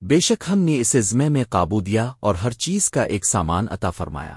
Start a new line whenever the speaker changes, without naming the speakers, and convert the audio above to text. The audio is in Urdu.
بے شک ہم نے اسے زمے میں قابو دیا اور ہر چیز کا ایک سامان عطا فرمایا۔